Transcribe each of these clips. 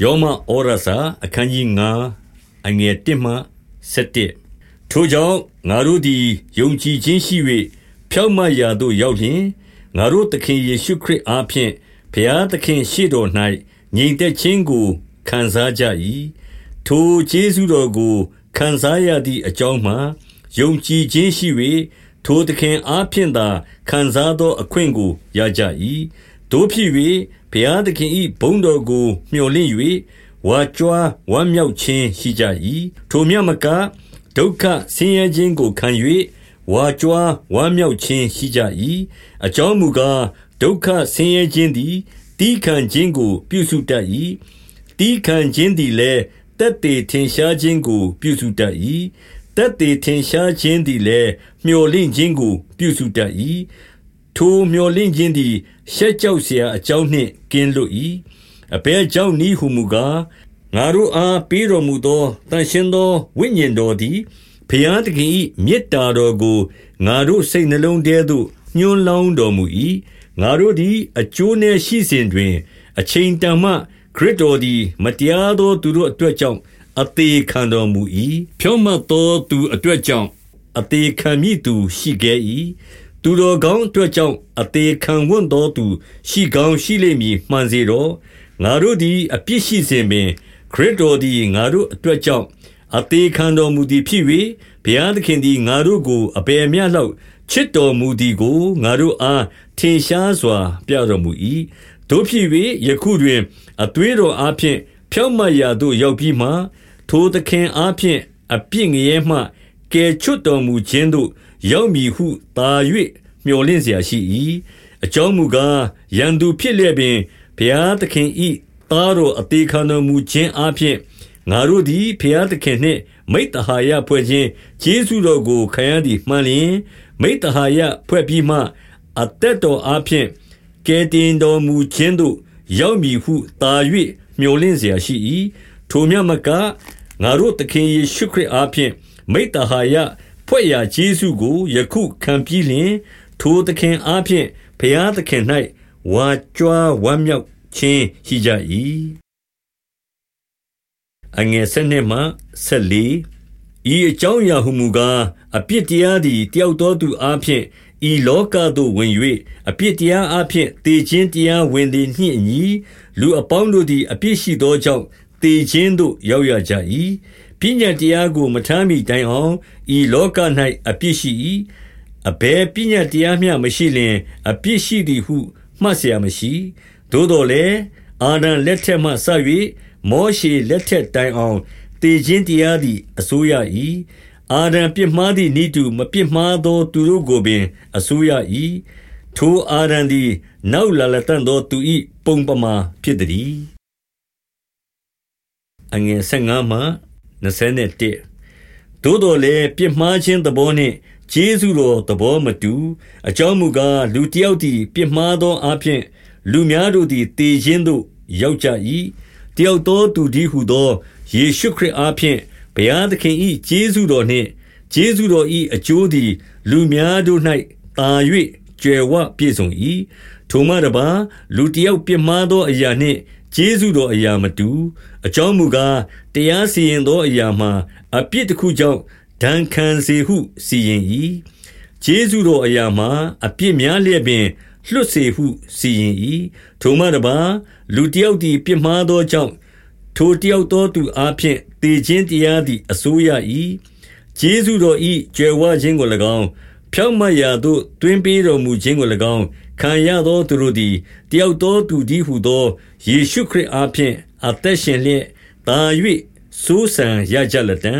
ယောမဩရစာ အခန်းကြီး9အငယ်1မှ7ထိုကြောင့်ငါတို့သည်ယုံကြည်ခြင်းရှိ၍ဖြောင့်မတ်ရာသို့ရောက်လျင်ငါတို့သခင်ယေရှုခရစ်အားဖြင့်ဘုရားသခင်ရှေ့တော်၌ငြိမ်သက်ခြင်းကိုခံစားကြ၏ထိုကျေးဇူးတော်ကိုခံစားရသည့်အကြောင်းမှာယုံကြည်ခြင်းရှိ၍ထိုသခင်အားဖြင့်သာခံစားသောအခွင့်ကိုရကြ၏တို့ဖြစ်၍ ဘုရားသခင်၏ဘုန်းတော်ကိုမျှော်လင့်၍ဝါကြွားဝမ်းမြောက်ခြင်းရှိကြ၏ထိုမြတ်မကဒုက္ခဆင်းရဲခြင်းကိုခံ၍ဝါကြွားဝမ်းမြောက်ခြင်းရှိကြ၏အကြောင်းမူကားဒုက္ခဆင်းရဲခြင်းသည်တီးခံခြင်းကို ပြုစုတတ်၏တီးခံခြင်းသည်လည်းတက်တည်ထင်ရှားခြင်းကို ပြုစုတတ်၏တက်တည်ထင်ရှားခြင်းသည်လည်းမျှော်လင့်ခြင်းကို ပြုစုတတ်၏ ထိုမျှော်လင့်ခြင်းသည် ရှက်ကြောက်စရာအကြောင်းနှင့် ကင်းလွတ်၏။အဘယ်ကြောင့်နည်းဟူမူကား၊ငါတို့အား ပေးတော်မူသော သန့်ရှင်းသော ဝိညာဉ်တော်သည် ဘုရားသခင်၏မေတ္တာတော်ကို ငါတို့စိတ်နှလုံးထဲသို့ ညွှန်းလောင်းတော်မူ၏။ငါတို့သည် အကျိုးနည်းရှိစဉ်တွင်၊အချိန်တန်မှ ခရစ်တော်သည် မတရားသောသူတို့အတွက်ကြောင့် အသေခံတော်မူ၏။ဖြောင့်မတ်သောသူအတွက်ကြောင့် အသေခံမည့်သူရှိခဲ၏။ သူတော်ကောင်းအတွက်ကြောင့် အသေးခံဝတ်သောသူရှိကောင်းရှိလိမ့်မည်မှန်စေတော့ငါတို့သည် အပြစ်ရှိစဉ်ပင် ခရစ်တော်သည်ငါတို့အတွက်ကြောင့် အသေးခံတော်မူသည်ဖြစ်၍ဘုရားသခင်သည်ငါတို့ကိုအပေမြတ်လောက်ချစ်တော်မူသည်ကိုငါတို့အားထင်ရှားစွာ ပြတော်မူ၏တို့ဖြစ်၍ယခုတွင် အသွေးတော်အားဖြင့်ဖြောင့်မတ်ရာသို့ရောက်ပြီးမှ ထိုသခင်အားဖြင့်အပြစ်ငရဲမှကယ်ချွတ်တော်မူခြင်းသို့ ရောက်မည်ဟုသာ၍မျှော်လင့်เสียရှိ၏အကြောင်းမူကားရန်သူဖြစ်လျက်ပင်ဘုရားသခင်ဤသားတော်အသေးခံတော်မူခြင်းအပြင်ငါတို့သည်ဘုရားသခင်နှင့်မိတ္တဟာယဖွဲ့ခြင်းဂျေစုတော်ကိုခံရသည်မှန်လျင် မိတ္တဟာယဖွဲ့ပြီးမှအသက်တော်အပြင်ကဲတင်တော်မူခြင်းသို့ရောက်မည်ဟုသာ၍မျှော်လင့်เสียရှိ၏ထိုမြတ်မကငါတို့သခင်ယေရှုခရစ်အားဖြင့်မိတ္တဟာယ ဖွဲ့ရာဂျေစုကို ယခုခံပြီးလျင် ထိုသခင်အားဖြင့်ဘုရားသခင်၌ဝါကြွားဝမ်းမြောက်ခြင်းရှိကြ၏အငယ်၁၂မှ၁၄ဤအကြောင်းအရာဟုမူကားအပြစ်တရားသည်တယောက်သောသူအားဖြင့်ဤလောကသို့ဝင်၍အပြစ်တရားအဖျင်တေခြင်းတရားဝင်သည်နှင့်အညီလူအပေါင်းတို့သည်အပြစ်ရှိသောကြောင့် တေခြင်းသို့ရောက်ရကြ၏ပညာတရားကိုမထမ်းမိတိုင်အောင်ဤလောက၌အပြစ်ရှိ၏အဘယ်ပညာတရားမျှမရှိလျင်အပြစ်ရှိသည်ဟုမှတ်เสียမရှိသို့တော်လည်းအာဒံလက်ထက်မှဆ၍မောရှေလက်ထက်တိုင်အောင်တေခြင်းတရားသည်အစိုးရ၏အာဒံပြစ်မှားသည့်ဤသူမပြစ်မှားသောသူတို့ကိုပင်အစိုးရ၏ထိုအာဒံသည်နောက်လာလတန်သောသူ၏ပုံပမာဖြစ်သည် အငယ်15မှ21သို့တော်လည်းပြစ်မှားခြင်းသဘောနှင့်ကျေးဇူးတော်သဘောမတူ အကြောင်းမူကားလူတယောက်သည်ပြစ်မှားသောအဖြစ်လူများတို့သည်တေခြင်းသို့ရောက်ကြ၏တယောက်သောသူဒီဟုသောယေရှုခရစ်အားဖြင့်ဘုရားသခင်၏ကျေးဇူးတော်နှင့်ကျေးဇူးတော်၏အကျိုးသည် လူများတို့၌တာ၍ကြွယ်ဝပြည့်စုံ၏ထိုမှတပါလူတယောက်ပြစ်မှားသောအရာနှင့် ကျေးဇူးတော်အရာမတူ အကြောင်းမူကား တရားစီရင်သောအရာမှာ အပြစ်တစ်ခုကြောင့် ဒဏ်ခံစေဟု စီရင်၏ကျေးဇူးတော်အရာမှာ အပြစ်များလျက်ပင် လွတ်စေဟု စီရင်၏ထိုမှတပါလူတယောက်သည် ပြစ်မှားသောကြောင့် ထိုတယောက်သောသူအားဖြင့်တေခြင်းတရားသည် အစိုးရ၏ကျေးဇူးတော်၏ကြွယ်ဝခြင်းကို၎င်း ဖြောင့်မတ်ရာသို့တွင်ပေးတော်မူခြင်းကို၎င်းခံရသောသူတို့သည် တယောက်သောသူကြီးဟုသော ယေရှုခရစ်အားဖြင့် အသက်ရှင်လျက်တာ၍စိုးစံရကြလတံ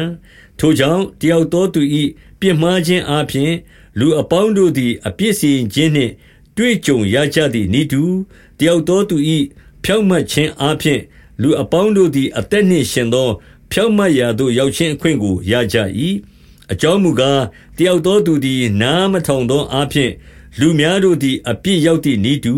ထိုကြောင့်တယောက်သောသူ၏ပြစ်မှားခြင်းအားဖြင့်လူအပေါင်းတို့သည်အပြစ်စီရင်ခြင်းနှင့် တွေ့ကြုံရကြသည်နိတူတယောက်သောသူ၏ဖြောင့်မတ်ခြင်းအားဖြင့်လူအပေါင်းတို့သည်အသက်နှင့်ရှင်သော ဖြောင့်မတ်ရာသို့ရောက်ခြင်းအခွင့်ကိုရကြ၏ အကြောင်းမူကားတယောက်သောသူသည် နားမထောင်သောအားဖြင့် လူများတို့သည် အပြစ်ရောက်သည့်နိတူ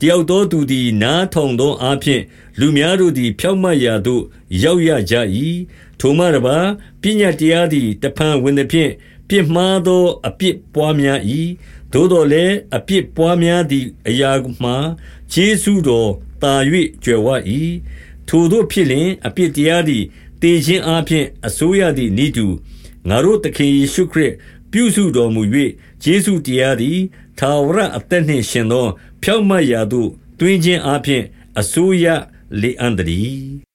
တယောက်သောသူသည် နားထောင်သောအားဖြင့် လူများတို့သည် ဖြောင့်မတ်ရာသို့ ရောက်ရကြ၏ထိုမှတပါပညာတရားသည် တဖန်ဝင်သည်ဖြင့် ပြစ်မှားသောအပြစ်ပွားများ၏သို့တော်လည်း အပြစ်ပွားများသည့်အရာမှာခြေဆုတော်တာ၍ကြွယ်ဝ၏ထိုသို့ဖြစ်လျှင် အပြစ်တရားသည်တည်ခြင်းအပြင်အစိုးရသည့်ဤသူ ငါတို့သခင်ယေရှုခရစ်ပြုစုတော်မူ၍ယေရှုတရားသည်သာဝရအသက်နှင့်ရှင်သော ဖြောင့်မတ်ရာသို့တွင်ခြင်းအပြင်အစိုးရလေအံ့တည်း